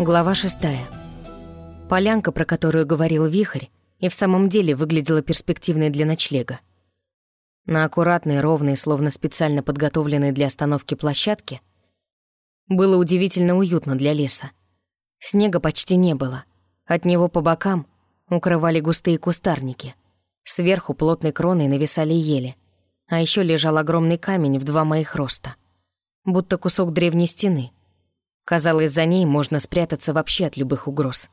Глава шестая. Полянка, про которую говорил Вихрь, и в самом деле выглядела перспективной для ночлега. На аккуратной, ровной, словно специально подготовленной для остановки площадке, было удивительно уютно для леса. Снега почти не было. От него по бокам укрывали густые кустарники. Сверху плотной кроной нависали ели. А еще лежал огромный камень в два моих роста. Будто кусок древней стены — Казалось, за ней можно спрятаться вообще от любых угроз.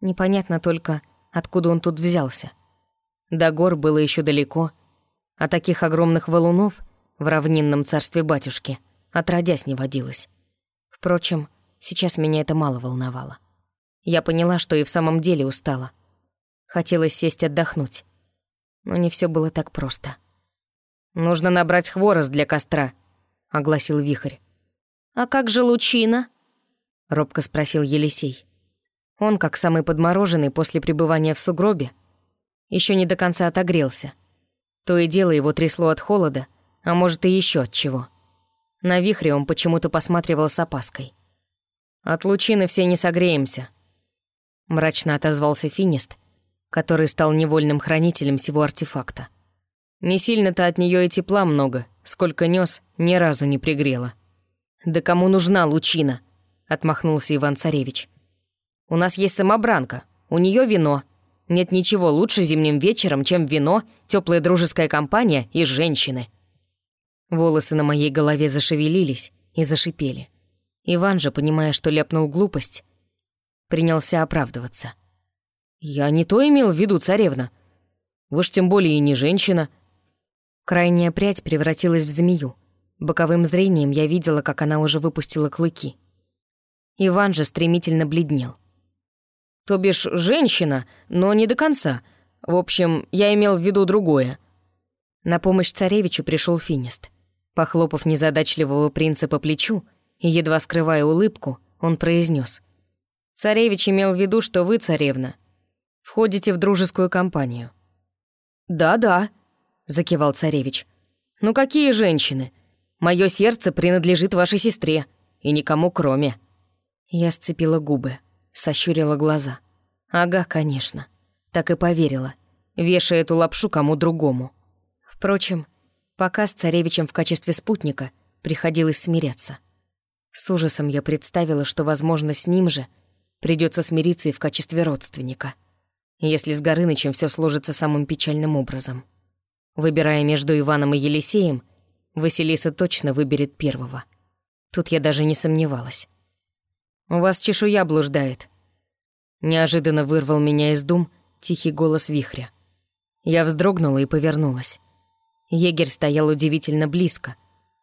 Непонятно только, откуда он тут взялся. До гор было еще далеко, а таких огромных валунов в равнинном царстве батюшки отродясь не водилось. Впрочем, сейчас меня это мало волновало. Я поняла, что и в самом деле устала. Хотелось сесть отдохнуть. Но не все было так просто. «Нужно набрать хворост для костра», — огласил вихрь. «А как же лучина?» — робко спросил Елисей. Он, как самый подмороженный после пребывания в сугробе, еще не до конца отогрелся. То и дело его трясло от холода, а может и еще от чего. На вихре он почему-то посматривал с опаской. «От лучины все не согреемся», — мрачно отозвался Финист, который стал невольным хранителем всего артефакта. «Не сильно-то от нее и тепла много, сколько нес, ни разу не пригрело». «Да кому нужна лучина?» — отмахнулся Иван-Царевич. «У нас есть самобранка, у нее вино. Нет ничего лучше зимним вечером, чем вино, теплая дружеская компания и женщины». Волосы на моей голове зашевелились и зашипели. Иван же, понимая, что ляпнул глупость, принялся оправдываться. «Я не то имел в виду, царевна. Вы ж тем более и не женщина». Крайняя прядь превратилась в змею. Боковым зрением я видела, как она уже выпустила клыки. Иван же стремительно бледнел. «То бишь женщина, но не до конца. В общем, я имел в виду другое». На помощь царевичу пришел Финист. Похлопав незадачливого принца по плечу и едва скрывая улыбку, он произнес: «Царевич имел в виду, что вы, царевна, входите в дружескую компанию». «Да-да», — закивал царевич. «Ну какие женщины? Мое сердце принадлежит вашей сестре, и никому кроме». Я сцепила губы, сощурила глаза. Ага, конечно. Так и поверила. Вешая эту лапшу кому другому. Впрочем, пока с царевичем в качестве спутника приходилось смиряться. С ужасом я представила, что, возможно, с ним же придется смириться и в качестве родственника. Если с Горынычем все сложится самым печальным образом. Выбирая между Иваном и Елисеем, Василиса точно выберет первого. Тут я даже не сомневалась. «У вас чешуя блуждает». Неожиданно вырвал меня из дум тихий голос вихря. Я вздрогнула и повернулась. Егерь стоял удивительно близко,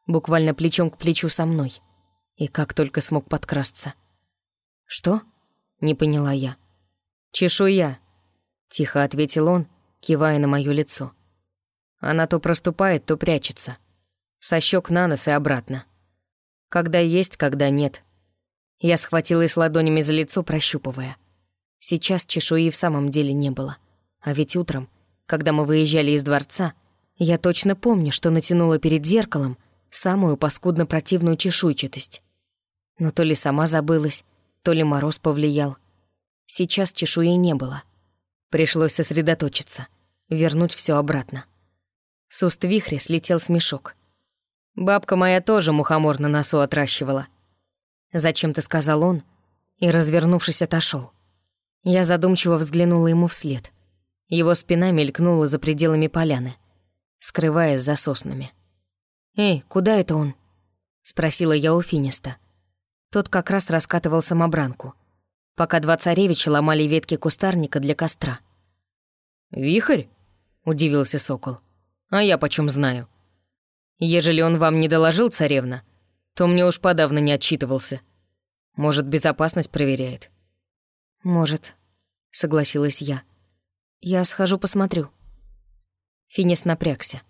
буквально плечом к плечу со мной. И как только смог подкрасться. «Что?» — не поняла я. «Чешуя», — тихо ответил он, кивая на моё лицо. «Она то проступает, то прячется. Со щек на нос и обратно. Когда есть, когда нет. Я схватилась ладонями за лицо, прощупывая. Сейчас чешуи в самом деле не было. А ведь утром, когда мы выезжали из дворца, я точно помню, что натянула перед зеркалом самую паскудно противную чешуйчатость. Но то ли сама забылась, то ли мороз повлиял. Сейчас чешуи не было. Пришлось сосредоточиться, вернуть все обратно. С уст вихря слетел смешок. Бабка моя тоже мухомор на носу отращивала — Зачем-то сказал он и, развернувшись, отошел. Я задумчиво взглянула ему вслед. Его спина мелькнула за пределами поляны, скрываясь за соснами. «Эй, куда это он?» — спросила я у Финиста. Тот как раз раскатывал самобранку, пока два царевича ломали ветки кустарника для костра. «Вихрь?» — удивился сокол. «А я почем знаю? Ежели он вам не доложил, царевна, то мне уж подавно не отчитывался. Может, безопасность проверяет?» «Может», — согласилась я. «Я схожу посмотрю». Финис напрягся.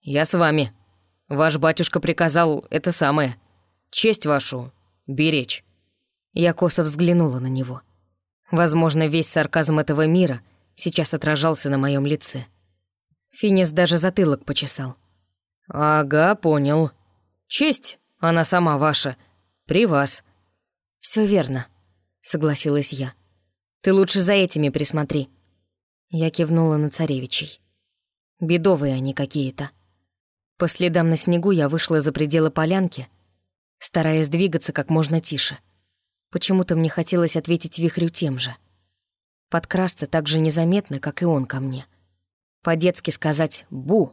«Я с вами. Ваш батюшка приказал это самое. Честь вашу беречь». Я косо взглянула на него. Возможно, весь сарказм этого мира сейчас отражался на моем лице. Финис даже затылок почесал. «Ага, понял. Честь она сама ваша. При вас». Все верно», согласилась я. «Ты лучше за этими присмотри». Я кивнула на царевичей. Бедовые они какие-то. По следам на снегу я вышла за пределы полянки, стараясь двигаться как можно тише. Почему-то мне хотелось ответить вихрю тем же. Подкрасться так же незаметно, как и он ко мне. По-детски сказать «бу».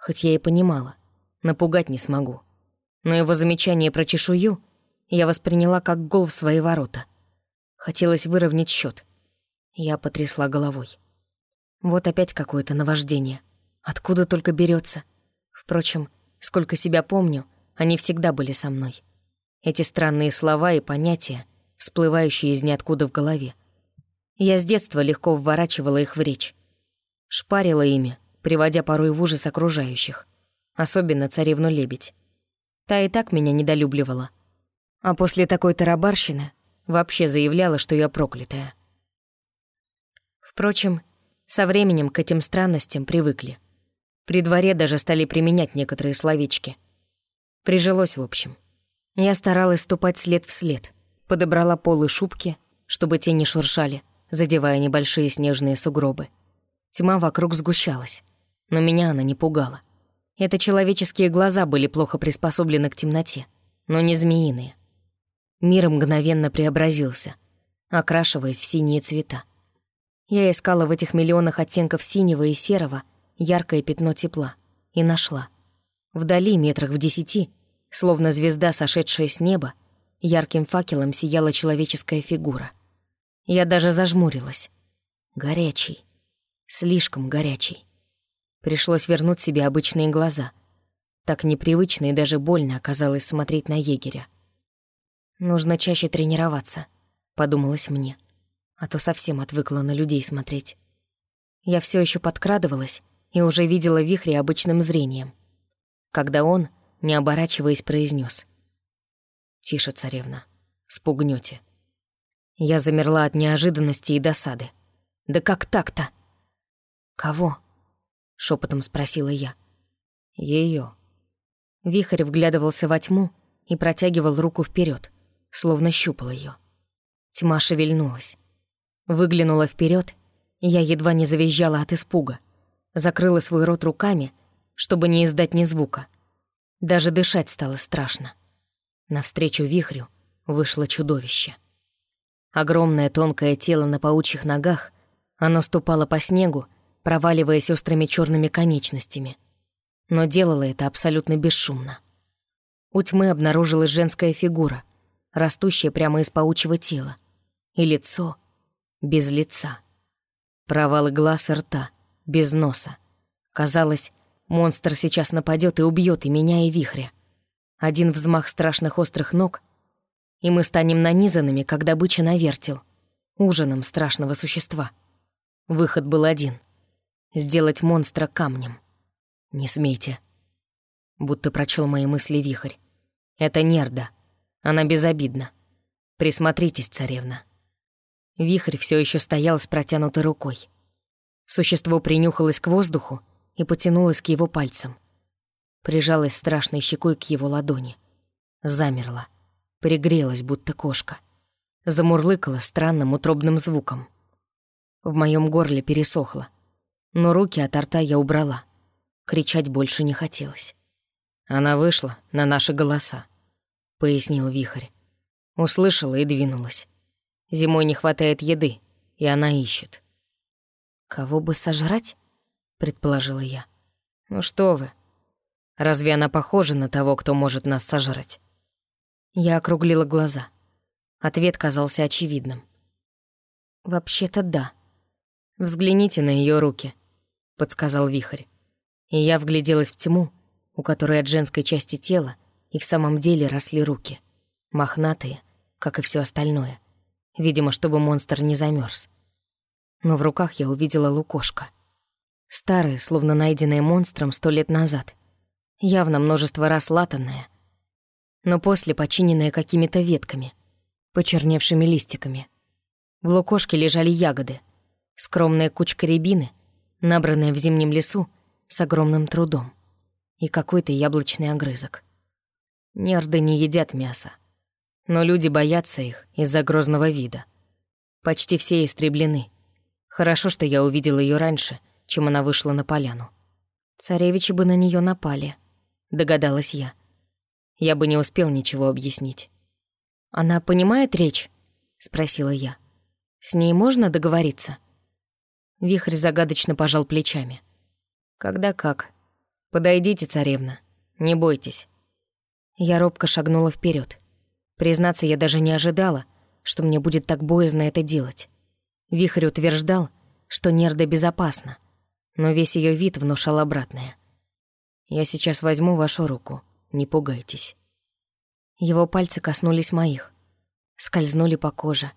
Хоть я и понимала, напугать не смогу. Но его замечание про чешую я восприняла как гол в свои ворота. Хотелось выровнять счет. Я потрясла головой. Вот опять какое-то наваждение. Откуда только берется. Впрочем, сколько себя помню, они всегда были со мной. Эти странные слова и понятия, всплывающие из ниоткуда в голове. Я с детства легко вворачивала их в речь. Шпарила ими, приводя порой в ужас окружающих. Особенно царевну-лебедь. Та и так меня недолюбливала. А после такой тарабарщины вообще заявляла, что я проклятая. Впрочем, со временем к этим странностям привыкли. При дворе даже стали применять некоторые словечки. Прижилось, в общем. Я старалась ступать след в след, подобрала полы шубки, чтобы те не шуршали, задевая небольшие снежные сугробы. Тьма вокруг сгущалась, но меня она не пугала. Это человеческие глаза были плохо приспособлены к темноте, но не змеиные. Мир мгновенно преобразился, окрашиваясь в синие цвета. Я искала в этих миллионах оттенков синего и серого яркое пятно тепла и нашла. Вдали, метрах в десяти, словно звезда, сошедшая с неба, ярким факелом сияла человеческая фигура. Я даже зажмурилась. Горячий. Слишком горячий. Пришлось вернуть себе обычные глаза. Так непривычно и даже больно оказалось смотреть на егеря. «Нужно чаще тренироваться», — подумалось мне. А то совсем отвыкла на людей смотреть. Я все еще подкрадывалась и уже видела вихри обычным зрением. Когда он, не оборачиваясь, произнес: «Тише, царевна, спугнете. Я замерла от неожиданности и досады. «Да как так-то?» «Кого?» Шепотом спросила я. Ее. Вихрь вглядывался во тьму и протягивал руку вперед, словно щупал ее. Тьма шевельнулась. Выглянула вперед, я едва не завизжала от испуга. Закрыла свой рот руками, чтобы не издать ни звука. Даже дышать стало страшно. Навстречу вихрю вышло чудовище. Огромное тонкое тело на паучьих ногах, оно ступало по снегу, проваливаясь острыми черными конечностями. Но делала это абсолютно бесшумно. У тьмы обнаружилась женская фигура, растущая прямо из паучьего тела. И лицо без лица. Провалы глаз и рта, без носа. Казалось, монстр сейчас нападет и убьет и меня, и вихря. Один взмах страшных острых ног, и мы станем нанизанными, как добыча на вертел, ужином страшного существа. Выход был один — сделать монстра камнем. Не смейте. Будто прочел мои мысли вихрь. Это Нерда. Она безобидна. Присмотритесь, царевна. Вихрь все еще стоял с протянутой рукой. Существо принюхалось к воздуху и потянулось к его пальцам. Прижалась страшной щекой к его ладони. Замерла. Пригрелась, будто кошка. Замурлыкала странным утробным звуком. В моем горле пересохло но руки от рта я убрала. Кричать больше не хотелось. Она вышла на наши голоса, пояснил Вихрь. Услышала и двинулась. Зимой не хватает еды, и она ищет. Кого бы сожрать? предположила я. Ну что вы? Разве она похожа на того, кто может нас сожрать? Я округлила глаза. Ответ казался очевидным. Вообще-то да. Взгляните на ее руки подсказал Вихрь. И я вгляделась в тьму, у которой от женской части тела и в самом деле росли руки. Мохнатые, как и все остальное. Видимо, чтобы монстр не замерз. Но в руках я увидела лукошко. Старое, словно найденное монстром сто лет назад. Явно множество раз латанное. Но после починенное какими-то ветками, почерневшими листиками. В лукошке лежали ягоды. Скромная кучка рябины — набранная в зимнем лесу с огромным трудом, и какой-то яблочный огрызок. Нерды не едят мясо. Но люди боятся их из-за грозного вида. Почти все истреблены. Хорошо, что я увидел ее раньше, чем она вышла на поляну. Царевичи бы на нее напали, догадалась я. Я бы не успел ничего объяснить. «Она понимает речь?» — спросила я. «С ней можно договориться?» Вихрь загадочно пожал плечами. «Когда как. Подойдите, царевна. Не бойтесь». Я робко шагнула вперед. Признаться, я даже не ожидала, что мне будет так боязно это делать. Вихрь утверждал, что Нерда безопасна, но весь ее вид внушал обратное. «Я сейчас возьму вашу руку, не пугайтесь». Его пальцы коснулись моих, скользнули по коже,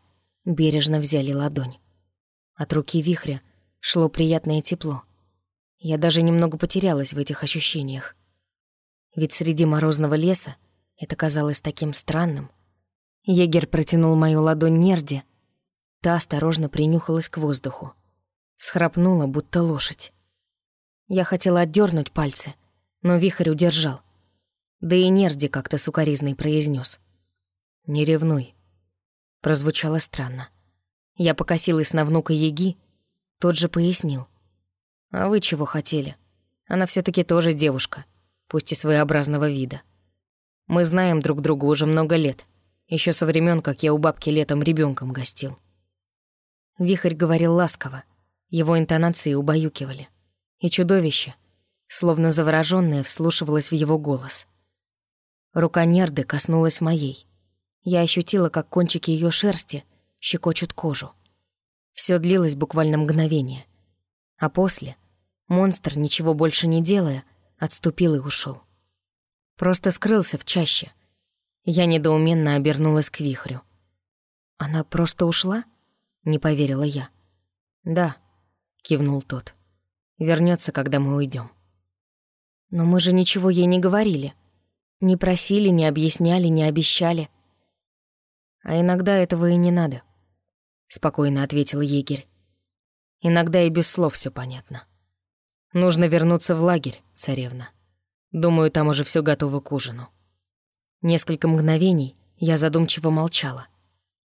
бережно взяли ладонь. От руки вихря шло приятное тепло. Я даже немного потерялась в этих ощущениях. Ведь среди морозного леса это казалось таким странным. Егер протянул мою ладонь Нерде. Та осторожно принюхалась к воздуху. Схрапнула, будто лошадь. Я хотела отдернуть пальцы, но вихрь удержал. Да и Нерди как-то сукоризный произнес: «Не ревнуй». Прозвучало странно. Я покосилась на внука Еги, тот же пояснил. «А вы чего хотели? Она все таки тоже девушка, пусть и своеобразного вида». Мы знаем друг друга уже много лет, еще со времен, как я у бабки летом ребенком гостил. Вихрь говорил ласково, его интонации убаюкивали. И чудовище, словно заворожённое, вслушивалось в его голос. Рука Нерды коснулась моей. Я ощутила, как кончики ее шерсти щекочут кожу. Все длилось буквально мгновение. А после монстр, ничего больше не делая, отступил и ушел. Просто скрылся в чаще. Я недоуменно обернулась к вихрю. «Она просто ушла?» — не поверила я. «Да», — кивнул тот. Вернется, когда мы уйдем. «Но мы же ничего ей не говорили. Не просили, не объясняли, не обещали». «А иногда этого и не надо», — спокойно ответил егерь. «Иногда и без слов все понятно. Нужно вернуться в лагерь, царевна». Думаю, там уже все готово к ужину. Несколько мгновений я задумчиво молчала,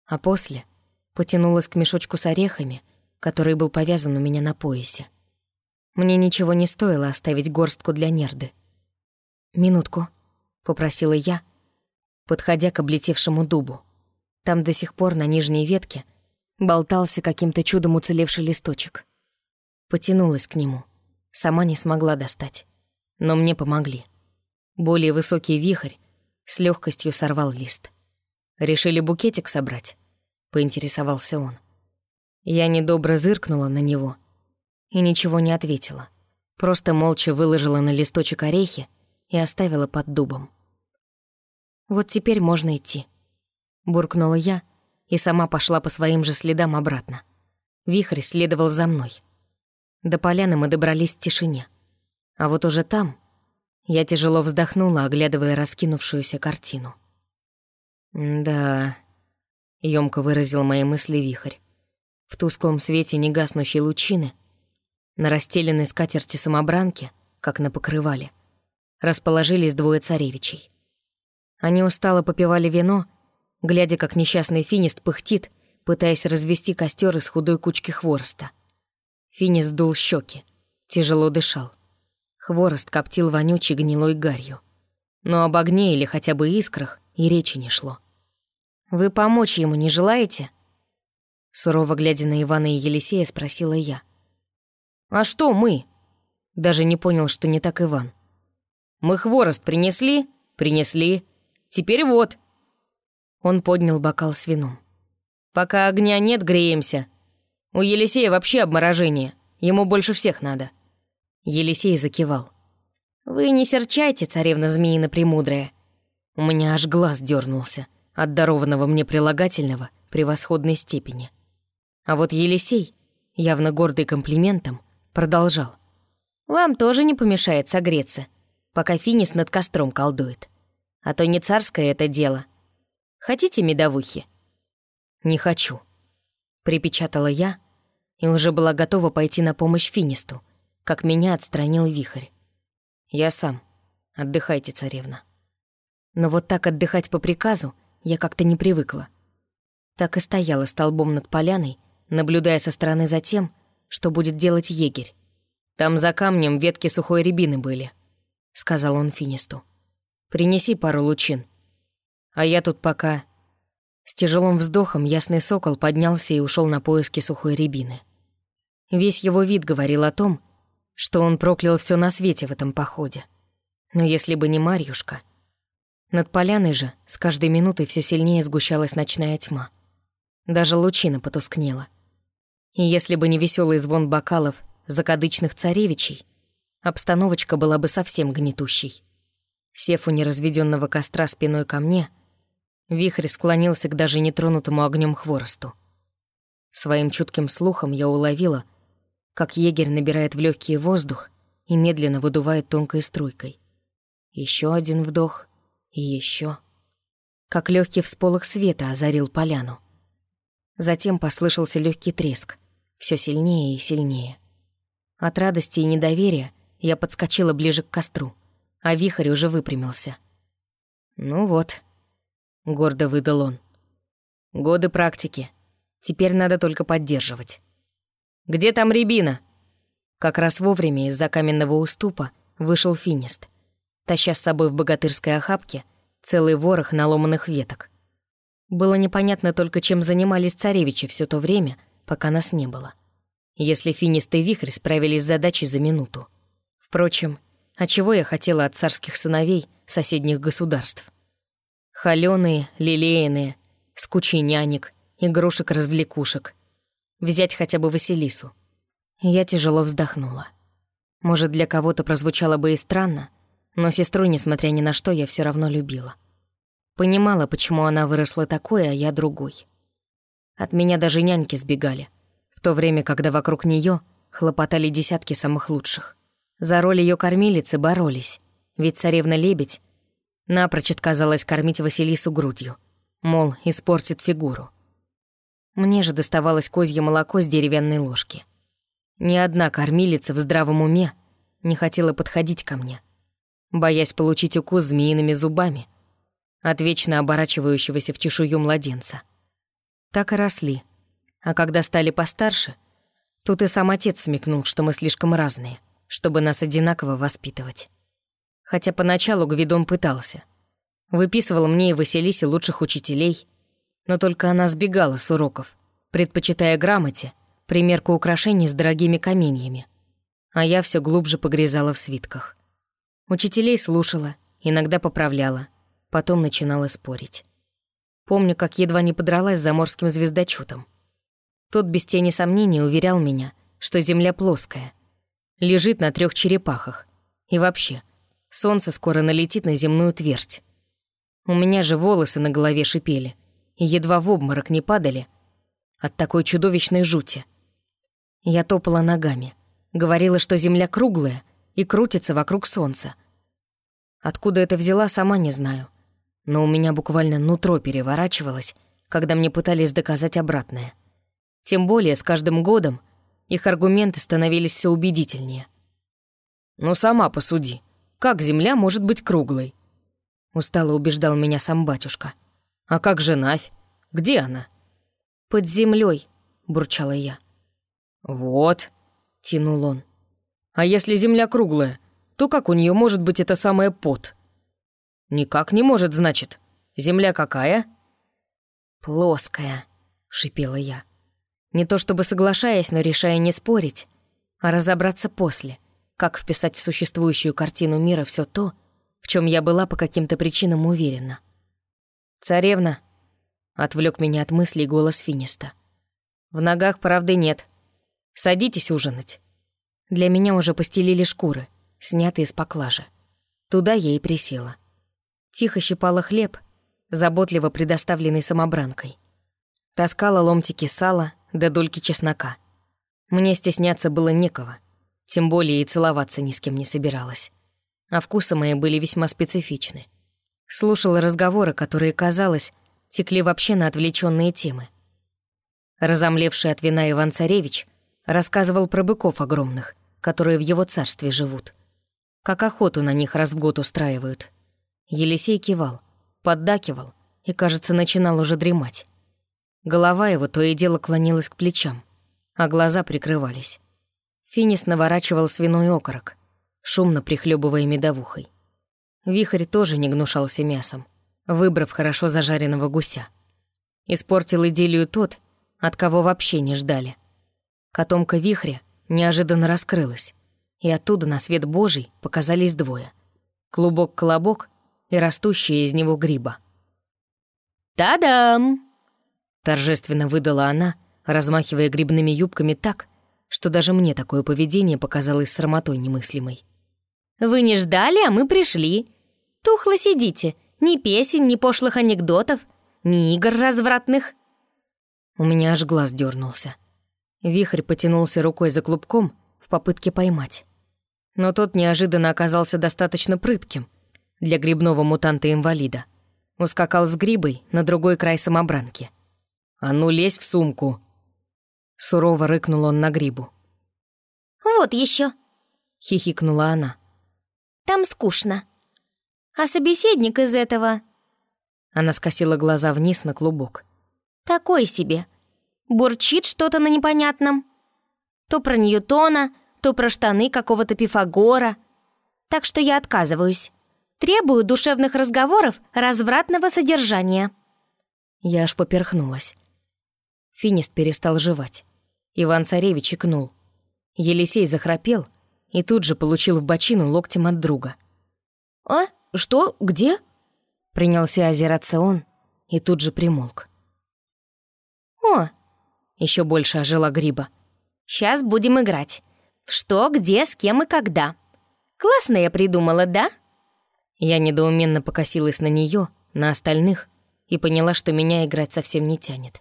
а после потянулась к мешочку с орехами, который был повязан у меня на поясе. Мне ничего не стоило оставить горстку для нерды. «Минутку», — попросила я, подходя к облетевшему дубу. Там до сих пор на нижней ветке болтался каким-то чудом уцелевший листочек. Потянулась к нему, сама не смогла достать но мне помогли. Более высокий вихрь с легкостью сорвал лист. «Решили букетик собрать?» — поинтересовался он. Я недобро зыркнула на него и ничего не ответила. Просто молча выложила на листочек орехи и оставила под дубом. «Вот теперь можно идти», — буркнула я и сама пошла по своим же следам обратно. Вихрь следовал за мной. До поляны мы добрались в тишине. А вот уже там я тяжело вздохнула, оглядывая раскинувшуюся картину. «Да...» — ёмко выразил мои мысли вихрь. В тусклом свете негаснущей лучины, на расстеленной скатерти самобранки, как на покрывале, расположились двое царевичей. Они устало попивали вино, глядя, как несчастный финист пыхтит, пытаясь развести костер из худой кучки хвороста. Финист дул щеки, тяжело дышал. Хворост коптил вонючей гнилой гарью. Но об огне или хотя бы искрах и речи не шло. «Вы помочь ему не желаете?» Сурово глядя на Ивана и Елисея, спросила я. «А что мы?» Даже не понял, что не так Иван. «Мы хворост принесли? Принесли. Теперь вот». Он поднял бокал с вином. «Пока огня нет, греемся. У Елисея вообще обморожение. Ему больше всех надо». Елисей закивал. «Вы не серчайте, царевна змеина премудрая». У меня аж глаз дернулся от дарованного мне прилагательного превосходной степени. А вот Елисей, явно гордый комплиментом, продолжал. «Вам тоже не помешает согреться, пока Финис над костром колдует. А то не царское это дело. Хотите медовухи?» «Не хочу», — припечатала я и уже была готова пойти на помощь Финисту, как меня отстранил вихрь. «Я сам. Отдыхайте, царевна». Но вот так отдыхать по приказу я как-то не привыкла. Так и стояла столбом над поляной, наблюдая со стороны за тем, что будет делать егерь. «Там за камнем ветки сухой рябины были», — сказал он Финисту. «Принеси пару лучин. А я тут пока...» С тяжелым вздохом ясный сокол поднялся и ушел на поиски сухой рябины. Весь его вид говорил о том, что он проклял все на свете в этом походе. Но если бы не Марьюшка... Над поляной же с каждой минутой все сильнее сгущалась ночная тьма. Даже лучина потускнела. И если бы не веселый звон бокалов закадычных царевичей, обстановочка была бы совсем гнетущей. Сев у неразведенного костра спиной ко мне, вихрь склонился к даже нетронутому огнем хворосту. Своим чутким слухом я уловила, как егерь набирает в легкий воздух и медленно выдувает тонкой струйкой. Еще один вдох и еще. Как легкий всполох света озарил поляну. Затем послышался легкий треск, все сильнее и сильнее. От радости и недоверия я подскочила ближе к костру, а вихрь уже выпрямился. «Ну вот», — гордо выдал он. «Годы практики. Теперь надо только поддерживать». «Где там рябина?» Как раз вовремя из-за каменного уступа вышел финист, таща с собой в богатырской охапке целый ворох наломанных веток. Было непонятно только, чем занимались царевичи все то время, пока нас не было. Если финист и вихрь справились с задачей за минуту. Впрочем, а чего я хотела от царских сыновей соседних государств? Холёные, лилейные, с кучей нянек, игрушек-развлекушек. Взять хотя бы Василису. Я тяжело вздохнула. Может, для кого-то прозвучало бы и странно, но сестру, несмотря ни на что, я все равно любила. Понимала, почему она выросла такой, а я другой. От меня даже няньки сбегали, в то время, когда вокруг нее хлопотали десятки самых лучших. За роль ее кормилицы боролись, ведь царевна-лебедь напрочь отказалась кормить Василису грудью, мол, испортит фигуру. Мне же доставалось козье молоко с деревянной ложки. Ни одна кормилица в здравом уме не хотела подходить ко мне, боясь получить укус змеиными зубами — от вечно оборачивающегося в чешую младенца. Так и росли. А когда стали постарше, тут и сам отец смекнул, что мы слишком разные, чтобы нас одинаково воспитывать. Хотя поначалу Гвидон пытался. Выписывал мне и Василисе лучших учителей, но только она сбегала с уроков, предпочитая грамоте примерку украшений с дорогими каменьями, а я все глубже погрязала в свитках. Учителей слушала, иногда поправляла — потом начинала спорить. Помню, как едва не подралась с заморским звездочутом. Тот без тени сомнений уверял меня, что Земля плоская, лежит на трех черепахах. И вообще, солнце скоро налетит на земную твердь. У меня же волосы на голове шипели, и едва в обморок не падали от такой чудовищной жути. Я топала ногами, говорила, что Земля круглая и крутится вокруг солнца. Откуда это взяла, сама не знаю но у меня буквально нутро переворачивалось, когда мне пытались доказать обратное. Тем более с каждым годом их аргументы становились все убедительнее. «Ну сама посуди, как земля может быть круглой?» Устало убеждал меня сам батюшка. «А как же Навь? Где она?» «Под землей, бурчала я. «Вот», — тянул он. «А если земля круглая, то как у нее может быть это самое пот?» «Никак не может, значит. Земля какая?» «Плоская», — шипела я. Не то чтобы соглашаясь, но решая не спорить, а разобраться после, как вписать в существующую картину мира все то, в чем я была по каким-то причинам уверена. «Царевна», — отвлек меня от мыслей голос Финиста. «В ногах правды нет. Садитесь ужинать». Для меня уже постелили шкуры, снятые с поклажи. Туда я и присела тихо щипала хлеб, заботливо предоставленный самобранкой. Таскала ломтики сала до дольки чеснока. Мне стесняться было некого, тем более и целоваться ни с кем не собиралась. А вкусы мои были весьма специфичны. Слушала разговоры, которые, казалось, текли вообще на отвлеченные темы. Разомлевший от вина Иван-Царевич рассказывал про быков огромных, которые в его царстве живут. Как охоту на них раз в год устраивают — Елисей кивал, поддакивал и, кажется, начинал уже дремать. Голова его то и дело клонилась к плечам, а глаза прикрывались. Финис наворачивал свиной окорок, шумно прихлебывая медовухой. Вихрь тоже не гнушался мясом, выбрав хорошо зажаренного гуся. Испортил идиллию тот, от кого вообще не ждали. Котомка вихря неожиданно раскрылась, и оттуда на свет Божий показались двое. Клубок-колобок и растущие из него гриба. «Та-дам!» Торжественно выдала она, размахивая грибными юбками так, что даже мне такое поведение показалось срамотой немыслимой. «Вы не ждали, а мы пришли. Тухло сидите. Ни песен, ни пошлых анекдотов, ни игр развратных». У меня аж глаз дернулся. Вихрь потянулся рукой за клубком в попытке поймать. Но тот неожиданно оказался достаточно прытким для грибного мутанта-инвалида. Ускакал с грибой на другой край самобранки. «А ну, лезь в сумку!» Сурово рыкнул он на грибу. «Вот еще, Хихикнула она. там скучно. А собеседник из этого Она скосила глаза вниз на клубок. такой себе. Бурчит что-то на непонятном. То про Ньютона, то про штаны какого-то Пифагора. Так что я отказываюсь. Требую душевных разговоров развратного содержания». Я аж поперхнулась. Финист перестал жевать. Иван-царевич икнул. Елисей захрапел и тут же получил в бочину локтем от друга. «А? Что? Где?» Принялся озираться он и тут же примолк. «О, Еще больше ожила гриба. сейчас будем играть. В что, где, с кем и когда. Классно я придумала, да?» Я недоуменно покосилась на нее, на остальных, и поняла, что меня играть совсем не тянет.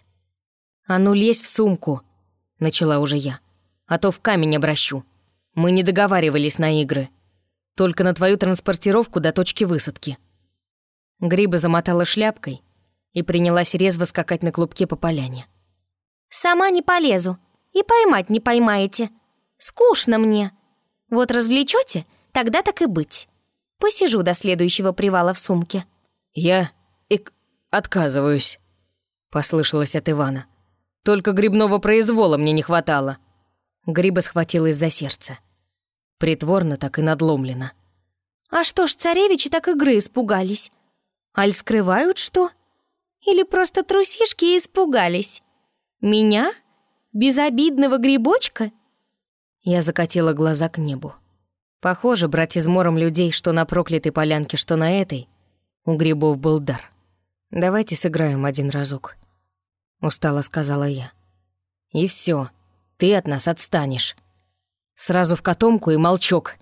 «А ну лезь в сумку!» — начала уже я. «А то в камень обращу. Мы не договаривались на игры. Только на твою транспортировку до точки высадки». Гриба замотала шляпкой и принялась резво скакать на клубке по поляне. «Сама не полезу. И поймать не поймаете. Скучно мне. Вот развлечете, тогда так и быть. Посижу до следующего привала в сумке». «Я ик отказываюсь», — послышалось от Ивана. «Только грибного произвола мне не хватало». Гриба схватилась за сердце. Притворно так и надломлено. «А что ж, царевичи так игры испугались? Аль скрывают что? Или просто трусишки испугались? Меня? Безобидного грибочка?» Я закатила глаза к небу. Похоже, брать измором людей, что на проклятой полянке, что на этой, у грибов был дар. «Давайте сыграем один разок», — устало сказала я. «И все, ты от нас отстанешь. Сразу в котомку и молчок».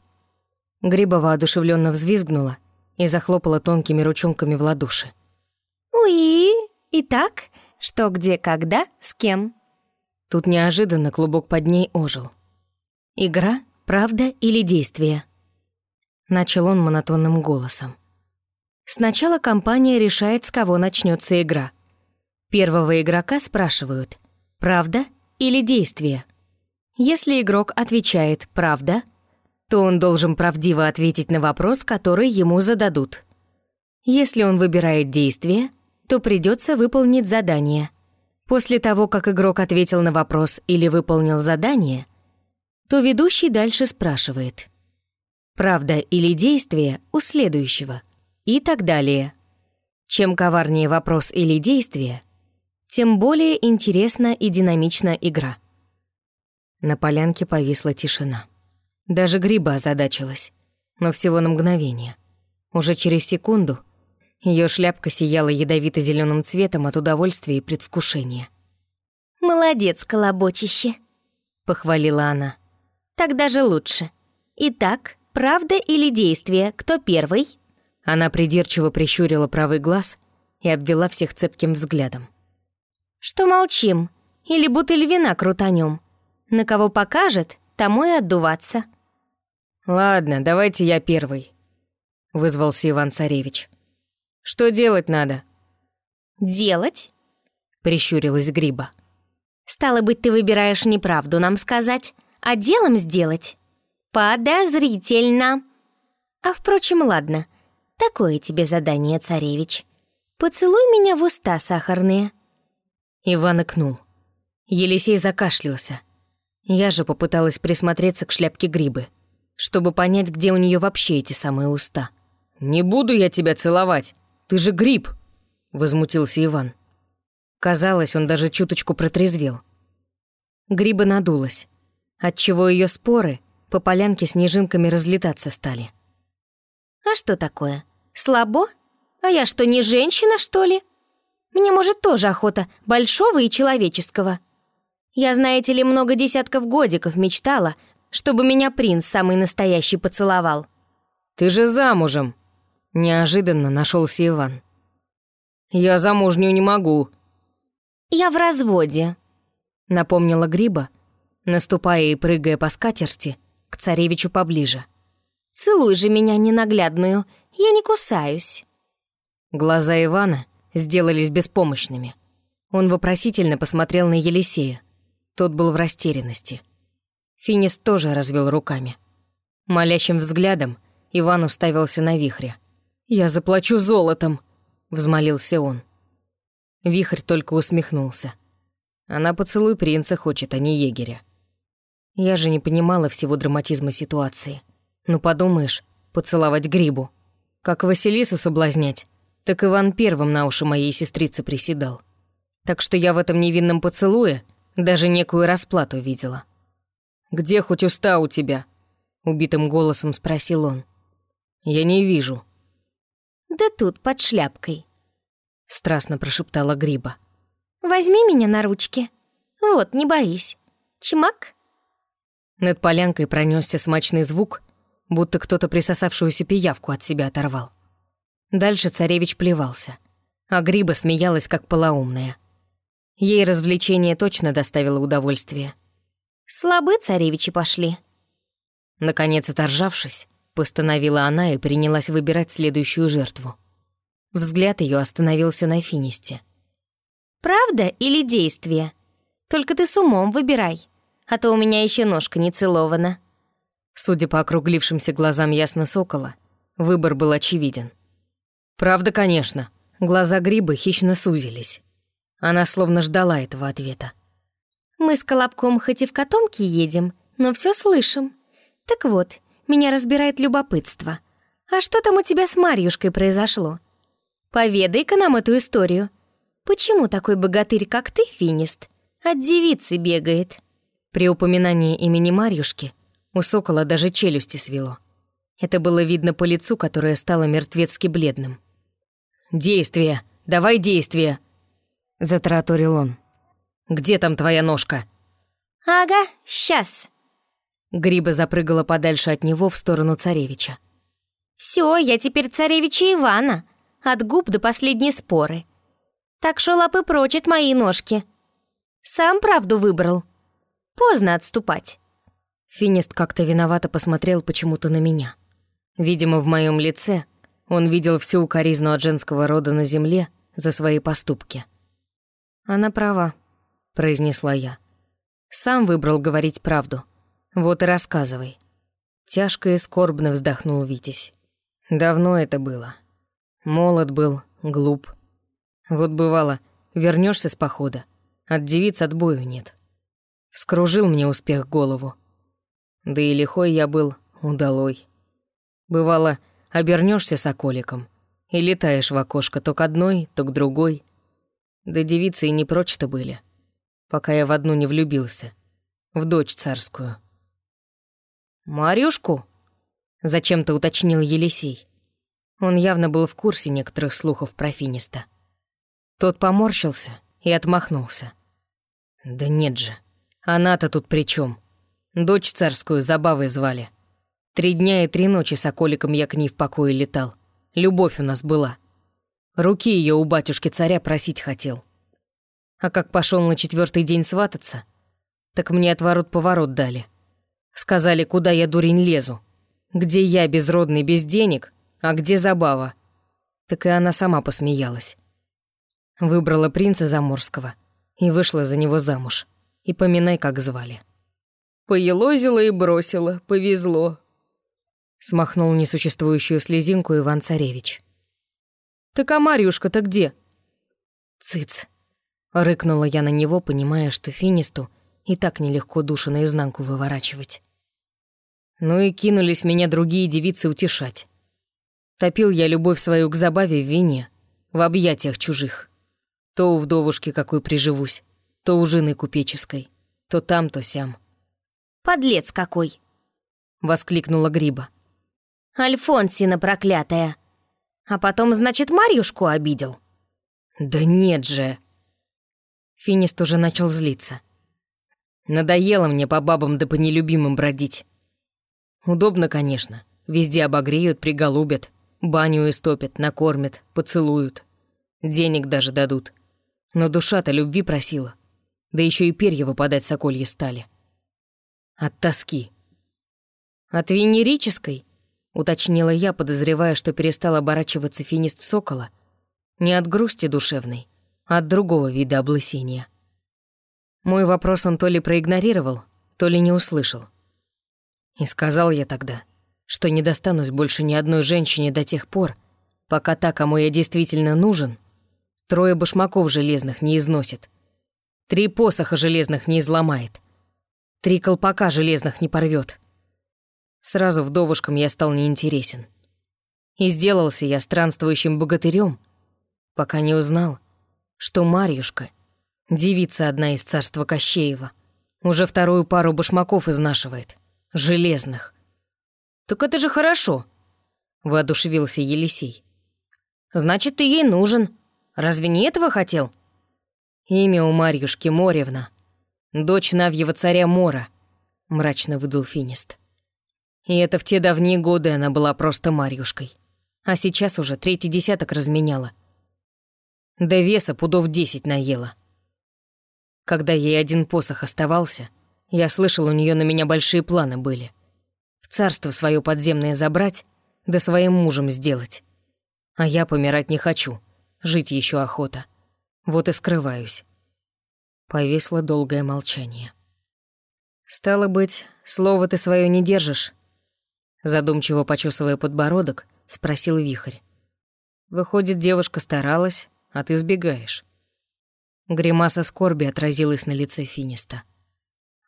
Гриба воодушевленно взвизгнула и захлопала тонкими ручонками в ладоши. «Уи! Итак, что, где, когда, с кем?» Тут неожиданно клубок под ней ожил. «Игра, правда или действие?» Начал он монотонным голосом. Сначала компания решает, с кого начнется игра. Первого игрока спрашивают, правда или действие. Если игрок отвечает «правда», то он должен правдиво ответить на вопрос, который ему зададут. Если он выбирает действие, то придется выполнить задание. После того, как игрок ответил на вопрос или выполнил задание, то ведущий дальше спрашивает «правда или действие у следующего» и так далее. Чем коварнее вопрос или действие, тем более интересна и динамична игра. На полянке повисла тишина. Даже гриба озадачилась, но всего на мгновение. Уже через секунду ее шляпка сияла ядовито зеленым цветом от удовольствия и предвкушения. «Молодец, колобочище», — Похвалила она. «Так даже лучше. Итак, правда или действие, кто первый?» Она придирчиво прищурила правый глаз и обвела всех цепким взглядом. «Что молчим? Или бутыль вина крутанем? На кого покажет, тому и отдуваться». «Ладно, давайте я первый», — вызвался Иван-Царевич. «Что делать надо?» «Делать?» — прищурилась Гриба. «Стало быть, ты выбираешь не правду нам сказать, а делом сделать? Подозрительно. А впрочем, ладно, такое тебе задание, царевич. «Поцелуй меня в уста сахарные». Иван икнул. Елисей закашлялся. Я же попыталась присмотреться к шляпке грибы, чтобы понять, где у нее вообще эти самые уста. «Не буду я тебя целовать, ты же гриб!» — возмутился Иван. Казалось, он даже чуточку протрезвел. Гриба надулась, отчего ее споры по полянке снежинками разлетаться стали. «А что такое? Слабо? А я что, не женщина, что ли? Мне, может, тоже охота большого и человеческого. Я, знаете ли, много десятков годиков мечтала, чтобы меня принц самый настоящий поцеловал». «Ты же замужем!» Неожиданно нашелся Иван. «Я замужнюю не могу». «Я в разводе», — напомнила Гриба, наступая и прыгая по скатерти к царевичу поближе. «Целуй же меня ненаглядную, я не кусаюсь». Глаза Ивана сделались беспомощными. Он вопросительно посмотрел на Елисея. Тот был в растерянности. Финис тоже развел руками. Молящим взглядом Иван уставился на вихря. «Я заплачу золотом!» — взмолился он. Вихрь только усмехнулся. Она поцелуй принца хочет, а не егеря. Я же не понимала всего драматизма ситуации. Ну подумаешь, поцеловать грибу. Как Василису соблазнять, так Иван первым на уши моей сестрицы приседал. Так что я в этом невинном поцелуе даже некую расплату видела. «Где хоть уста у тебя?» — убитым голосом спросил он. «Я не вижу». «Да тут, под шляпкой», — страстно прошептала Гриба. «Возьми меня на ручки. Вот, не боись. Чмак». Над полянкой пронесся смачный звук, будто кто-то присосавшуюся пиявку от себя оторвал. Дальше царевич плевался, а Гриба смеялась, как полоумная. Ей развлечение точно доставило удовольствие. «Слабы царевичи пошли». Наконец, оторжавшись, постановила она и принялась выбирать следующую жертву. Взгляд ее остановился на финисте. «Правда или действие? Только ты с умом выбирай, а то у меня еще ножка не целована». Судя по округлившимся глазам ясно сокола, выбор был очевиден. «Правда, конечно». Глаза гриба хищно сузились. Она словно ждала этого ответа. «Мы с Колобком хоть и в котомке едем, но все слышим. Так вот, меня разбирает любопытство. А что там у тебя с Марьюшкой произошло? Поведай-ка нам эту историю. Почему такой богатырь, как ты, финист, от девицы бегает?» При упоминании имени Марьюшки у сокола даже челюсти свело. Это было видно по лицу, которое стало мертвецки бледным. «Действие! Давай действие!» — затараторил он. «Где там твоя ножка?» «Ага, сейчас!» Гриба запрыгала подальше от него в сторону царевича. «Все, я теперь царевича Ивана, от губ до последней споры. Так что лапы прочь от моей ножки. Сам правду выбрал. Поздно отступать». Финист как-то виновато посмотрел почему-то на меня. Видимо, в моем лице он видел всю укоризну от женского рода на земле за свои поступки. «Она права», — произнесла я. «Сам выбрал говорить правду. Вот и рассказывай». Тяжко и скорбно вздохнул Витязь. Давно это было. Молод был, глуп. Вот бывало, вернешься с похода, от девиц отбою нет. Вскружил мне успех голову. Да и лихой я был, удалой. Бывало, обернешься соколиком и летаешь в окошко то к одной, то к другой. Да девицы и не прочь-то были, пока я в одну не влюбился, в дочь царскую. «Марюшку?» — зачем-то уточнил Елисей. Он явно был в курсе некоторых слухов про Финиста. Тот поморщился и отмахнулся. «Да нет же, она-то тут при чем? Дочь царскую забавой звали. Три дня и три ночи соколиком я к ней в покое летал. Любовь у нас была. Руки ее у батюшки царя просить хотел. А как пошел на четвертый день свататься, так мне отворот-поворот дали. Сказали, куда я, дурень, лезу. Где я, безродный, без денег, а где забава. Так и она сама посмеялась. Выбрала принца Заморского и вышла за него замуж. И поминай, как звали. Поелозила и бросила, повезло. Смахнул несуществующую слезинку Иван-Царевич. «Так а Марьюшка-то где?» «Цыц!» — рыкнула я на него, понимая, что Финисту и так нелегко душу наизнанку выворачивать. Ну и кинулись меня другие девицы утешать. Топил я любовь свою к забаве в вине, в объятиях чужих. То у вдовушки какой приживусь, то у жены купеческой, то там, то сям. «Подлец какой!» — воскликнула Гриба. «Альфонсина проклятая! А потом, значит, Марьюшку обидел?» «Да нет же!» Финист уже начал злиться. Надоело мне по бабам да по нелюбимым бродить. Удобно, конечно. Везде обогреют, приголубят. Баню истопят, накормят, поцелуют. Денег даже дадут. Но душа-то любви просила. Да еще и перья выпадать сокольи стали. От тоски. От венерической, уточнила я, подозревая, что перестал оборачиваться финист в сокола. Не от грусти душевной, а от другого вида облысения. Мой вопрос он то ли проигнорировал, то ли не услышал. И сказал я тогда — что не достанусь больше ни одной женщине до тех пор, пока та, кому я действительно нужен, трое башмаков железных не износит, три посоха железных не изломает, три колпака железных не порвет. Сразу вдовушкам я стал неинтересен. И сделался я странствующим богатырем, пока не узнал, что Марьюшка, девица одна из царства Кощеева, уже вторую пару башмаков изнашивает, железных. «Так это же хорошо», — воодушевился Елисей. «Значит, ты ей нужен. Разве не этого хотел?» «Имя у Марьюшки Моревна. Дочь Навьего царя Мора», — мрачно выдал Финист. И это в те давние годы она была просто Марьюшкой. А сейчас уже третий десяток разменяла. До веса пудов десять наела. Когда ей один посох оставался, я слышал, у нее на меня большие планы были в царство свое подземное забрать, да своим мужем сделать. А я помирать не хочу, жить еще охота. Вот и скрываюсь. Повисло долгое молчание. «Стало быть, слово ты свое не держишь?» Задумчиво почесывая подбородок, спросил Вихрь. «Выходит, девушка старалась, а ты сбегаешь». Гримаса скорби отразилась на лице Финиста.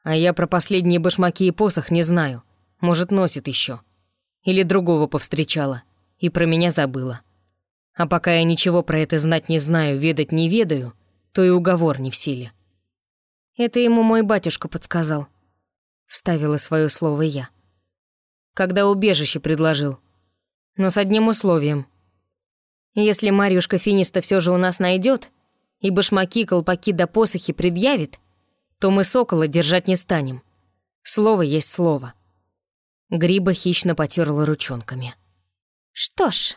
«А я про последние башмаки и посох не знаю. Может, носит еще. Или другого повстречала. И про меня забыла. А пока я ничего про это знать не знаю, ведать не ведаю, то и уговор не в силе. Это ему мой батюшка подсказал. Вставила свое слово я. Когда убежище предложил. Но с одним условием. Если Марьюшка Финиста все же у нас найдет и башмаки, колпаки да посохи предъявит, то мы сокола держать не станем. Слово есть слово. Гриба хищно потерла ручонками. «Что ж...»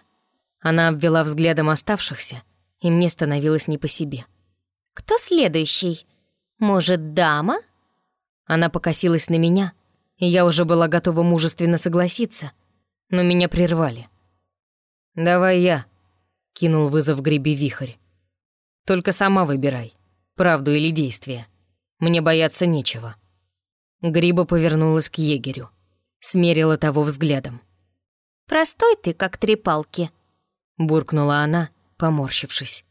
Она обвела взглядом оставшихся, и мне становилось не по себе. «Кто следующий? Может, дама?» Она покосилась на меня, и я уже была готова мужественно согласиться, но меня прервали. «Давай я», — кинул вызов Грибе вихрь. «Только сама выбирай, правду или действие. Мне бояться нечего». Гриба повернулась к егерю смерила того взглядом. «Простой ты, как три палки», — буркнула она, поморщившись.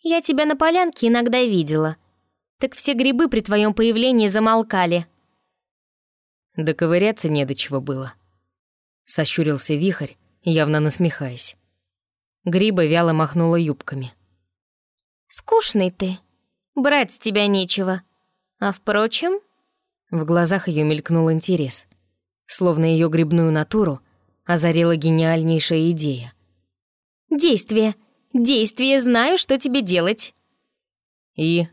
«Я тебя на полянке иногда видела. Так все грибы при твоем появлении замолкали». Да ковыряться не до чего было. Сощурился вихрь, явно насмехаясь. Гриба вяло махнула юбками. «Скучный ты. Брать с тебя нечего. А впрочем...» В глазах ее мелькнул интерес — словно ее грибную натуру озарила гениальнейшая идея. «Действие! Действие! Знаю, что тебе делать!» «И?»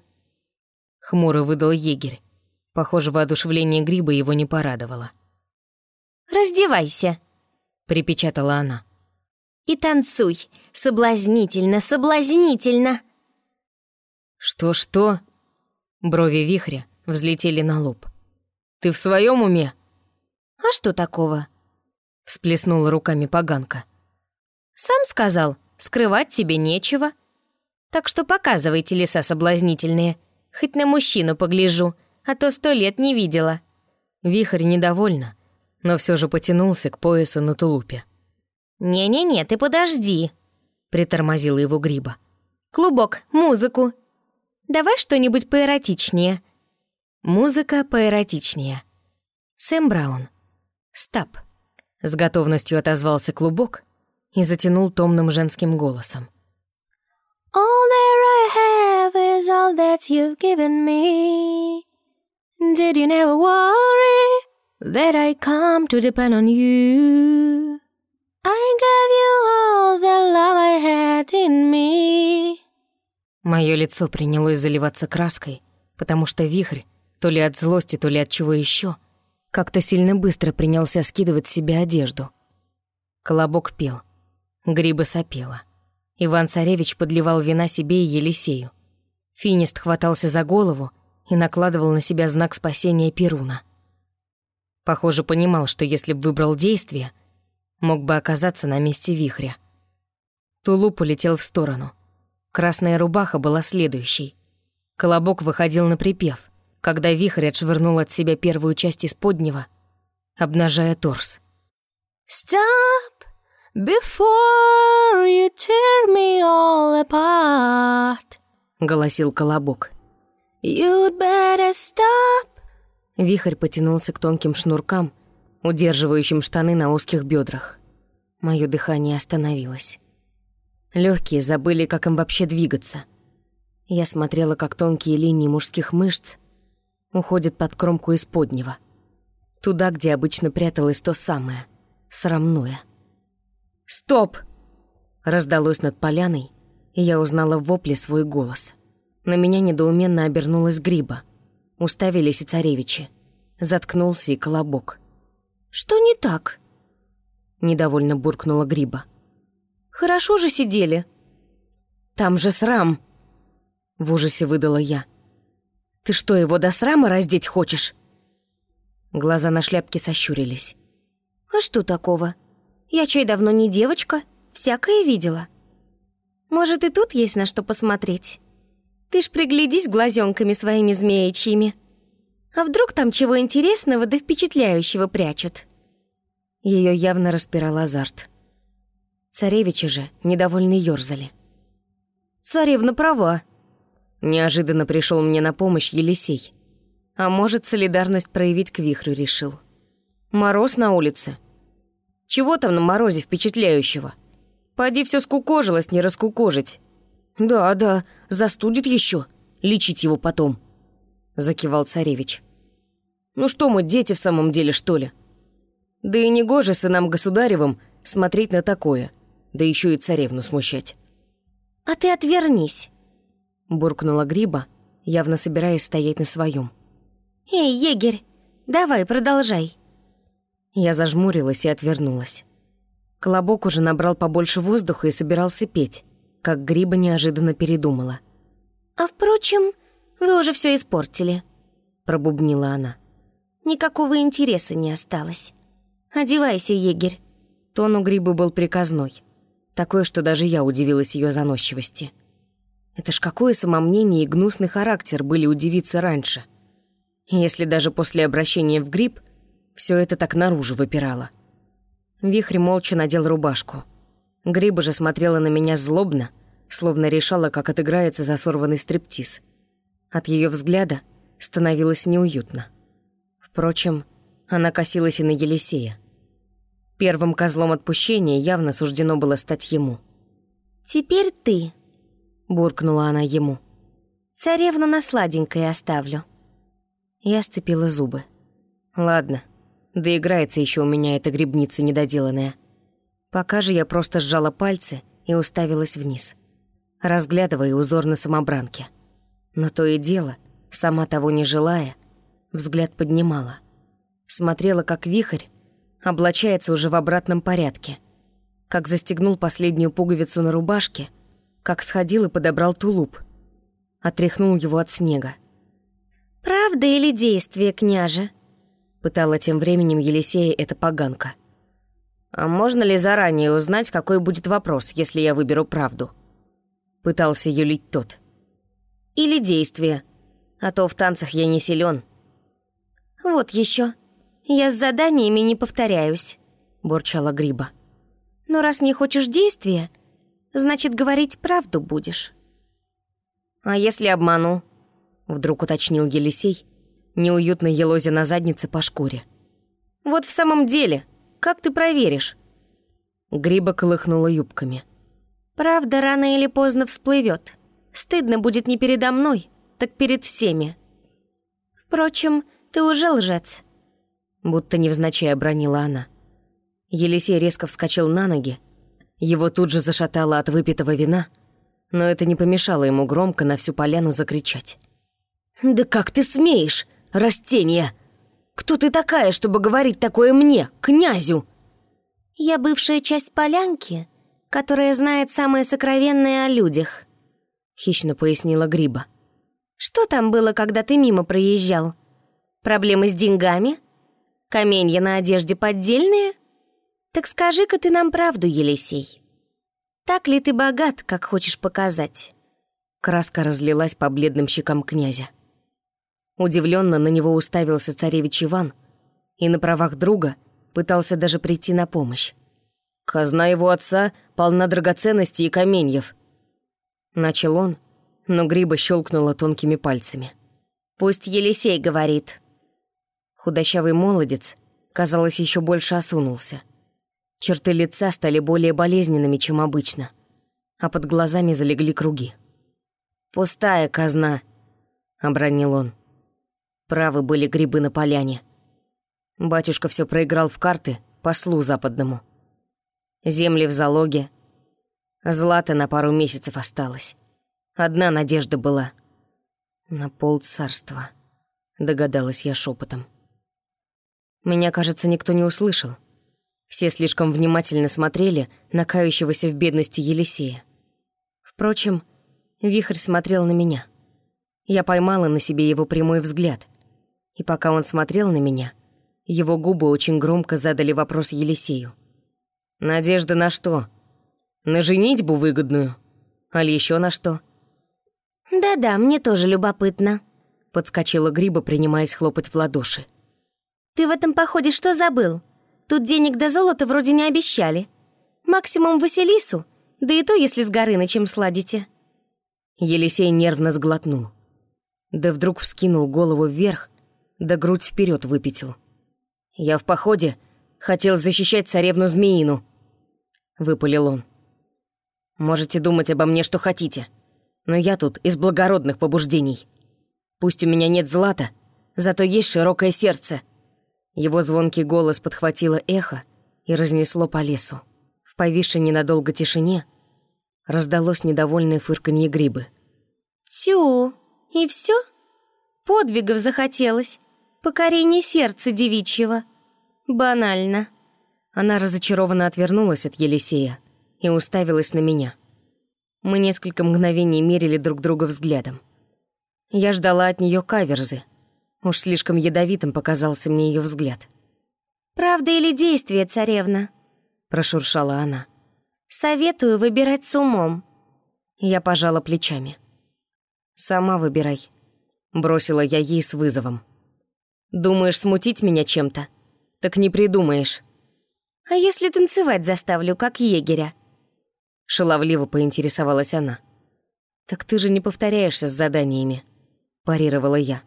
— хмуро выдал егерь. Похоже, воодушевление гриба его не порадовало. «Раздевайся!» — припечатала она. «И танцуй! Соблазнительно, соблазнительно!» «Что-что?» Брови вихря взлетели на лоб. «Ты в своем уме?» «А что такого?» Всплеснула руками поганка. «Сам сказал, скрывать тебе нечего. Так что показывайте леса соблазнительные. Хоть на мужчину погляжу, а то сто лет не видела». Вихрь недовольна, но все же потянулся к поясу на тулупе. «Не-не-не, ты подожди», — притормозила его Гриба. «Клубок, музыку! Давай что-нибудь поэротичнее». Музыка поэротичнее. Сэм Браун. Стап. С готовностью отозвался клубок и затянул томным женским голосом. All that I have is all that you've given me. Did you never worry that I come to depend on you? I gave you all the love I had in me. Мое лицо принялось заливаться краской, потому что вихрь, то ли от злости, то ли от чего еще, как-то сильно быстро принялся скидывать с себя одежду. Колобок пел, Гриба сопела. Иван-царевич подливал вина себе и Елисею. Финист хватался за голову и накладывал на себя знак спасения Перуна. Похоже, понимал, что если б выбрал действие, мог бы оказаться на месте вихря. Тулуп улетел в сторону. Красная рубаха была следующей. Колобок выходил на припев, когда вихрь отшвырнул от себя первую часть исподнего, обнажая торс. Stop before you tear me all apart, голосил Колобок. You'd better stop. Вихрь потянулся к тонким шнуркам, удерживающим штаны на узких бедрах. Мое дыхание остановилось. Легкие забыли, как им вообще двигаться. Я смотрела, как тонкие линии мужских мышц уходят под кромку исподнего. Туда, где обычно пряталось то самое, срамное. «Стоп!» Раздалось над поляной, и я узнала в вопле свой голос — на меня недоуменно обернулась гриба. Уставились и царевичи. Заткнулся и колобок. «Что не так?» Недовольно буркнула гриба. «Хорошо же сидели». «Там же срам!» В ужасе выдала я. «Ты что, его до срама раздеть хочешь?» Глаза на шляпке сощурились. «А что такого? Я чай давно не девочка, всякое видела. Может, и тут есть на что посмотреть?» Ты ж приглядись глазенками своими змеячьими. А вдруг там чего интересного да впечатляющего прячут?» Ее явно распирал азарт. Царевичи же недовольно ёрзали. «Царевна права», — неожиданно пришел мне на помощь Елисей. А может, солидарность проявить к вихрю решил. Мороз на улице. Чего там на морозе впечатляющего? Поди все скукожилось, не раскукожить. «Да, да, застудит еще. Лечить его потом», — закивал царевич. «Ну что мы, дети в самом деле, что ли? Да и не гоже сынам государевым смотреть на такое, да еще и царевну смущать». «А ты отвернись», — буркнула Гриба, явно собираясь стоять на своем. «Эй, егерь, давай, продолжай». Я зажмурилась и отвернулась. Колобок уже набрал побольше воздуха и собирался петь как Гриба неожиданно передумала. «А впрочем, вы уже все испортили», — пробубнила она. «Никакого интереса не осталось. Одевайся, егерь». Тон у Грибы был приказной. Такой, что даже я удивилась ее заносчивости. Это ж какое самомнение и гнусный характер были удивиться раньше. Если даже после обращения в гриб все это так наружу выпирало. Вихрь молча надел рубашку — Гриба же смотрела на меня злобно, словно решала, как отыграется за сорванный стриптиз. От ее взгляда становилось неуютно. Впрочем, она косилась и на Елисея. Первым козлом отпущения явно суждено было стать ему. «Теперь ты», — буркнула она ему. «Царевну на сладенькое оставлю». Я сцепила зубы. «Ладно, доиграется еще у меня эта грибница недоделанная». Пока же я просто сжала пальцы и уставилась вниз, разглядывая узор на самобранке. Но то и дело, сама того не желая, взгляд поднимала. Смотрела, как вихрь облачается уже в обратном порядке, как застегнул последнюю пуговицу на рубашке, как сходил и подобрал тулуп, отряхнул его от снега. «Правда или действие, княже?» Пытала тем временем Елисея эта поганка – «А можно ли заранее узнать, какой будет вопрос, если я выберу правду?» Пытался юлить тот. «Или действие, а то в танцах я не силен. «Вот еще. Я с заданиями не повторяюсь», — бурчала Гриба. «Но раз не хочешь действия, значит, говорить правду будешь». «А если обману?» — вдруг уточнил Елисей, неуютно елозя на заднице по шкуре. «Вот в самом деле, как ты проверишь?» Гриба колыхнула юбками. «Правда рано или поздно всплывет. Стыдно будет не передо мной, так перед всеми. Впрочем, ты уже лжец». Будто невзначай обронила она. Елисей резко вскочил на ноги. Его тут же зашатало от выпитого вина, но это не помешало ему громко на всю поляну закричать. «Да как ты смеешь, растение! Кто ты такая, чтобы говорить такое мне, князю?» «Я бывшая часть полянки, которая знает самое сокровенное о людях», — хищно пояснила Гриба. «Что там было, когда ты мимо проезжал? Проблемы с деньгами? Каменья на одежде поддельные? Так скажи-ка ты нам правду, Елисей. Так ли ты богат, как хочешь показать?» Краска разлилась по бледным щекам князя. Удивленно на него уставился царевич Иван и на правах друга пытался даже прийти на помощь. «Казна его отца полна драгоценностей и каменьев». Начал он, но Гриба щелкнула тонкими пальцами. «Пусть Елисей говорит». Худощавый молодец, казалось, еще больше осунулся. Черты лица стали более болезненными, чем обычно, а под глазами залегли круги. «Пустая казна», — обронил он. Правы были грибы на поляне. Батюшка все проиграл в карты послу западному. Земли в залоге. Злата на пару месяцев осталось. Одна надежда была. На пол царства, догадалась я шепотом. Меня, кажется, никто не услышал. Все слишком внимательно смотрели на кающегося в бедности Елисея. Впрочем, вихрь смотрел на меня. Я поймала на себе его прямой взгляд — и пока он смотрел на меня, его губы очень громко задали вопрос Елисею. «Надежда на что? На женитьбу выгодную? Али еще на что?» «Да-да, мне тоже любопытно», — подскочила Гриба, принимаясь хлопать в ладоши. «Ты в этом походе что забыл? Тут денег до золота вроде не обещали. Максимум Василису, да и то, если с горы на чем сладите». Елисей нервно сглотнул. Да вдруг вскинул голову вверх да грудь вперед выпятил. «Я в походе хотел защищать царевну Змеину», — выпалил он. «Можете думать обо мне, что хотите, но я тут из благородных побуждений. Пусть у меня нет злата, зато есть широкое сердце». Его звонкий голос подхватило эхо и разнесло по лесу. В повисшей ненадолго тишине раздалось недовольное фырканье грибы. «Тю, и все? Подвигов захотелось. Покорение сердца девичьего. Банально. Она разочарованно отвернулась от Елисея и уставилась на меня. Мы несколько мгновений мерили друг друга взглядом. Я ждала от нее каверзы. Уж слишком ядовитым показался мне ее взгляд. «Правда или действие, царевна?» Прошуршала она. «Советую выбирать с умом». Я пожала плечами. «Сама выбирай», — бросила я ей с вызовом. Думаешь смутить меня чем-то? Так не придумаешь. А если танцевать заставлю, как егеря? Шаловливо поинтересовалась она. Так ты же не повторяешься с заданиями, парировала я.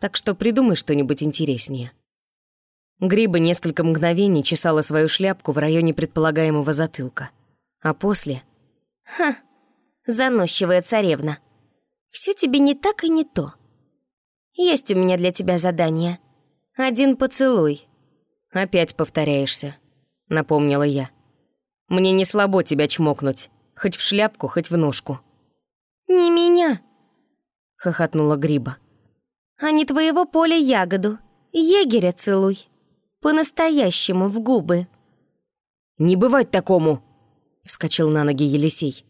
Так что придумай что-нибудь интереснее. Гриба несколько мгновений чесала свою шляпку в районе предполагаемого затылка. А после... «Ха, заносчивая царевна. Все тебе не так и не то. Есть у меня для тебя задание. Один поцелуй». «Опять повторяешься», — напомнила я. «Мне не слабо тебя чмокнуть, хоть в шляпку, хоть в ножку». «Не меня», — хохотнула Гриба. «А не твоего поля ягоду. Егеря целуй. По-настоящему, в губы». «Не бывать такому!» — вскочил на ноги Елисей.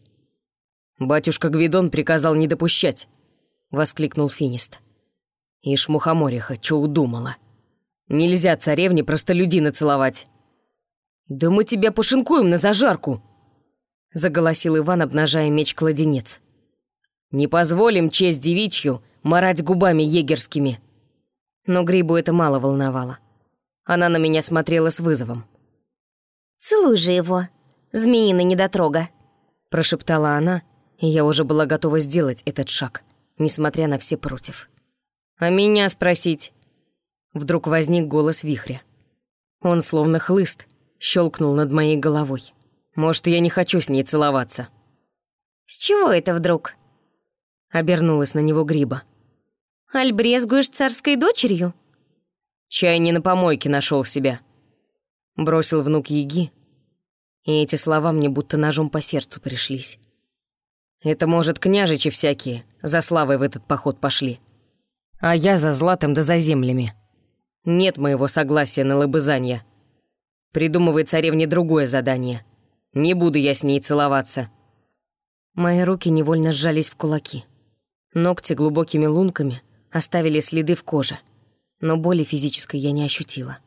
«Батюшка Гвидон приказал не допущать», — воскликнул Финист. Ишь, мухомориха, чё удумала? Нельзя царевне простолюдина целовать. «Да мы тебя пошинкуем на зажарку!» Заголосил Иван, обнажая меч-кладенец. «Не позволим честь девичью марать губами егерскими!» Но Грибу это мало волновало. Она на меня смотрела с вызовом. «Целуй же его, змеиный недотрога!» Прошептала она, и я уже была готова сделать этот шаг, несмотря на все против. «А меня спросить?» Вдруг возник голос вихря. Он, словно хлыст, щелкнул над моей головой. «Может, я не хочу с ней целоваться?» «С чего это вдруг?» Обернулась на него Гриба. «Аль брезгуешь царской дочерью?» «Чай не на помойке нашел себя», — бросил внук Еги, и эти слова мне будто ножом по сердцу пришлись. «Это, может, княжичи всякие за славой в этот поход пошли, а я за златом да за землями. Нет моего согласия на лобызанье. Придумывай царевне другое задание. Не буду я с ней целоваться». Мои руки невольно сжались в кулаки. Ногти глубокими лунками оставили следы в коже, но боли физической я не ощутила.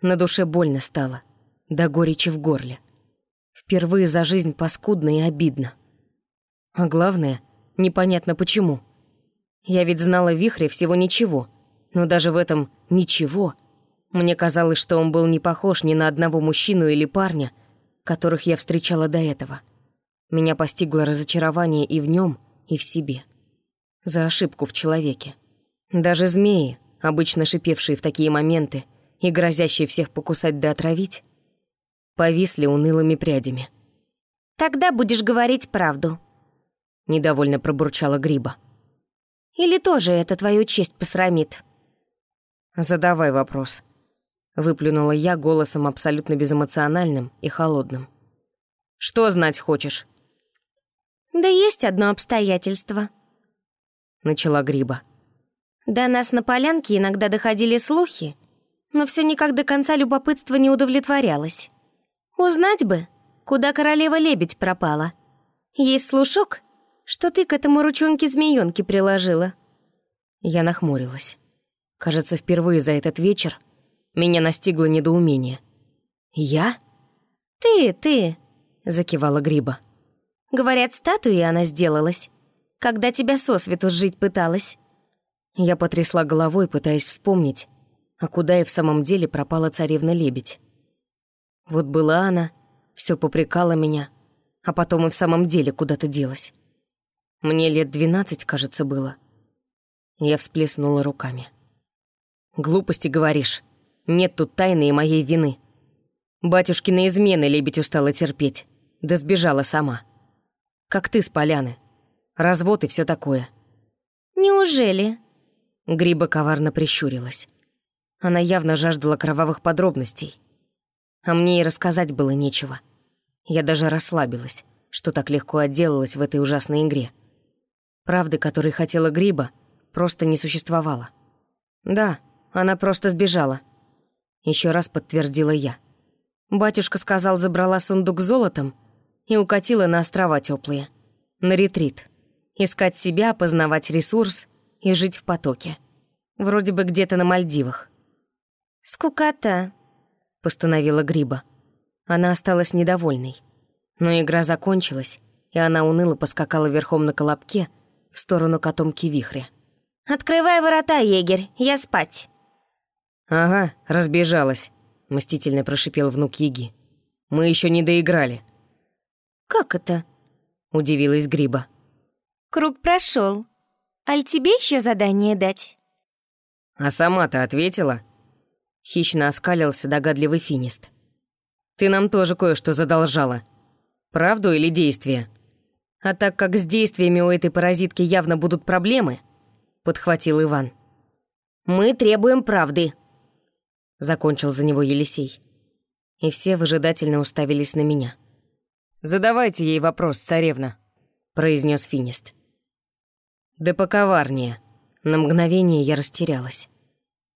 На душе больно стало, до горечи в горле. Впервые за жизнь паскудно и обидно. А главное, непонятно почему. Я ведь знала Вихре всего ничего, но даже в этом «ничего» мне казалось, что он был не похож ни на одного мужчину или парня, которых я встречала до этого. Меня постигло разочарование и в нем, и в себе. За ошибку в человеке. Даже змеи, обычно шипевшие в такие моменты и грозящие всех покусать да отравить, повисли унылыми прядями. «Тогда будешь говорить правду», — недовольно пробурчала Гриба. «Или тоже это твою честь посрамит?» «Задавай вопрос», — выплюнула я голосом абсолютно безэмоциональным и холодным. «Что знать хочешь?» «Да есть одно обстоятельство», — начала Гриба. «До нас на полянке иногда доходили слухи, но все никак до конца любопытство не удовлетворялось. Узнать бы, куда королева-лебедь пропала. Есть слушок, что ты к этому ручонке-змеёнке приложила». Я нахмурилась. Кажется, впервые за этот вечер меня настигло недоумение. «Я?» «Ты, ты», — закивала Гриба. «Говорят, статуей она сделалась, когда тебя сосвету жить пыталась». Я потрясла головой, пытаясь вспомнить, а куда и в самом деле пропала царевна-лебедь. Вот была она, все попрекала меня, а потом и в самом деле куда-то делась. Мне лет двенадцать, кажется, было. Я всплеснула руками. «Глупости говоришь. Нет тут тайны и моей вины. Батюшкины измены лебедь устала терпеть, да сбежала сама. Как ты с поляны. Развод и все такое». «Неужели?» Гриба коварно прищурилась. Она явно жаждала кровавых подробностей, а мне и рассказать было нечего. Я даже расслабилась, что так легко отделалась в этой ужасной игре. Правды, которой хотела Гриба, просто не существовало. Да, она просто сбежала. Еще раз подтвердила я. Батюшка сказал, забрала сундук с золотом и укатила на острова теплые, на ретрит. Искать себя, познавать ресурс и жить в потоке. Вроде бы где-то на Мальдивах. «Скукота», постановила Гриба. Она осталась недовольной. Но игра закончилась, и она уныло поскакала верхом на колобке в сторону котомки вихря. «Открывай ворота, егерь, я спать!» «Ага, разбежалась», — мстительно прошипел внук Еги. «Мы еще не доиграли». «Как это?» — удивилась Гриба. «Круг прошел. Аль тебе еще задание дать?» «А сама-то ответила?» Хищно оскалился догадливый финист. «Ты нам тоже кое-что задолжала. Правду или действие? А так как с действиями у этой паразитки явно будут проблемы, подхватил Иван. Мы требуем правды, закончил за него Елисей. И все выжидательно уставились на меня. «Задавайте ей вопрос, царевна», — произнес Финист. «Да поковарнее». На мгновение я растерялась.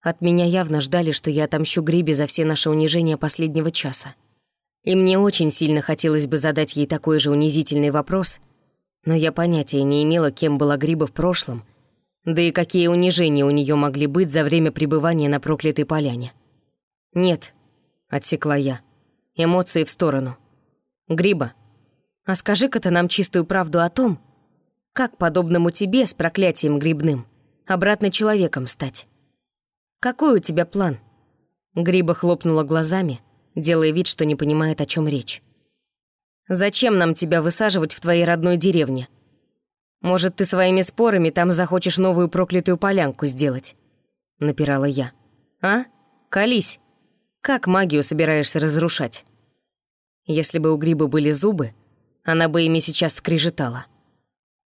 От меня явно ждали, что я отомщу Грибе за все наши унижения последнего часа. И мне очень сильно хотелось бы задать ей такой же унизительный вопрос, но я понятия не имела, кем была Гриба в прошлом, да и какие унижения у нее могли быть за время пребывания на проклятой поляне. «Нет», — отсекла я, — «эмоции в сторону. Гриба, а скажи-ка ты нам чистую правду о том, как подобному тебе с проклятием грибным обратно человеком стать». «Какой у тебя план?» Гриба хлопнула глазами, делая вид, что не понимает, о чем речь. Зачем нам тебя высаживать в твоей родной деревне? Может, ты своими спорами там захочешь новую проклятую полянку сделать?» Напирала я. «А? Колись. Как магию собираешься разрушать?» Если бы у гриба были зубы, она бы ими сейчас скрежетала.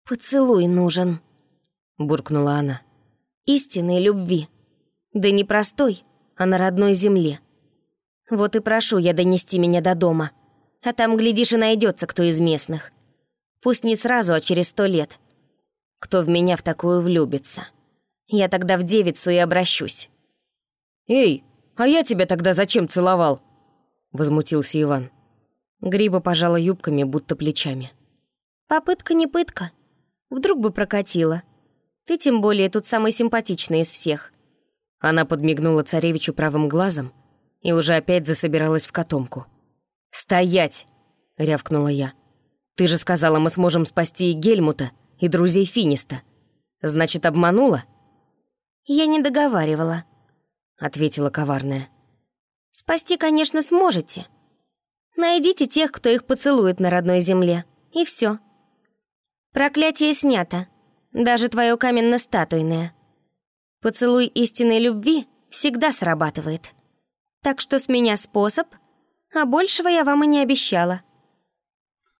«Поцелуй нужен», — буркнула она. «Истинной любви. Да не простой, а на родной земле. Вот и прошу я донести меня до дома. А там, глядишь, и найдется кто из местных. Пусть не сразу, а через сто лет. Кто в меня в такую влюбится. Я тогда в девицу и обращусь». «Эй, а я тебя тогда зачем целовал?» Возмутился Иван. Гриба пожала юбками, будто плечами. «Попытка не пытка. Вдруг бы прокатила. Ты тем более тут самый симпатичный из всех». Она подмигнула царевичу правым глазом и уже опять засобиралась в котомку. «Стоять!» — рявкнула я. «Ты же сказала, мы сможем спасти и Гельмута, и друзей Финиста. Значит, обманула?» «Я не договаривала», — ответила коварная. «Спасти, конечно, сможете, Найдите тех, кто их поцелует на родной земле. И все. Проклятие снято. Даже твое каменно-статуйное. Поцелуй истинной любви всегда срабатывает. Так что с меня способ, а большего я вам и не обещала.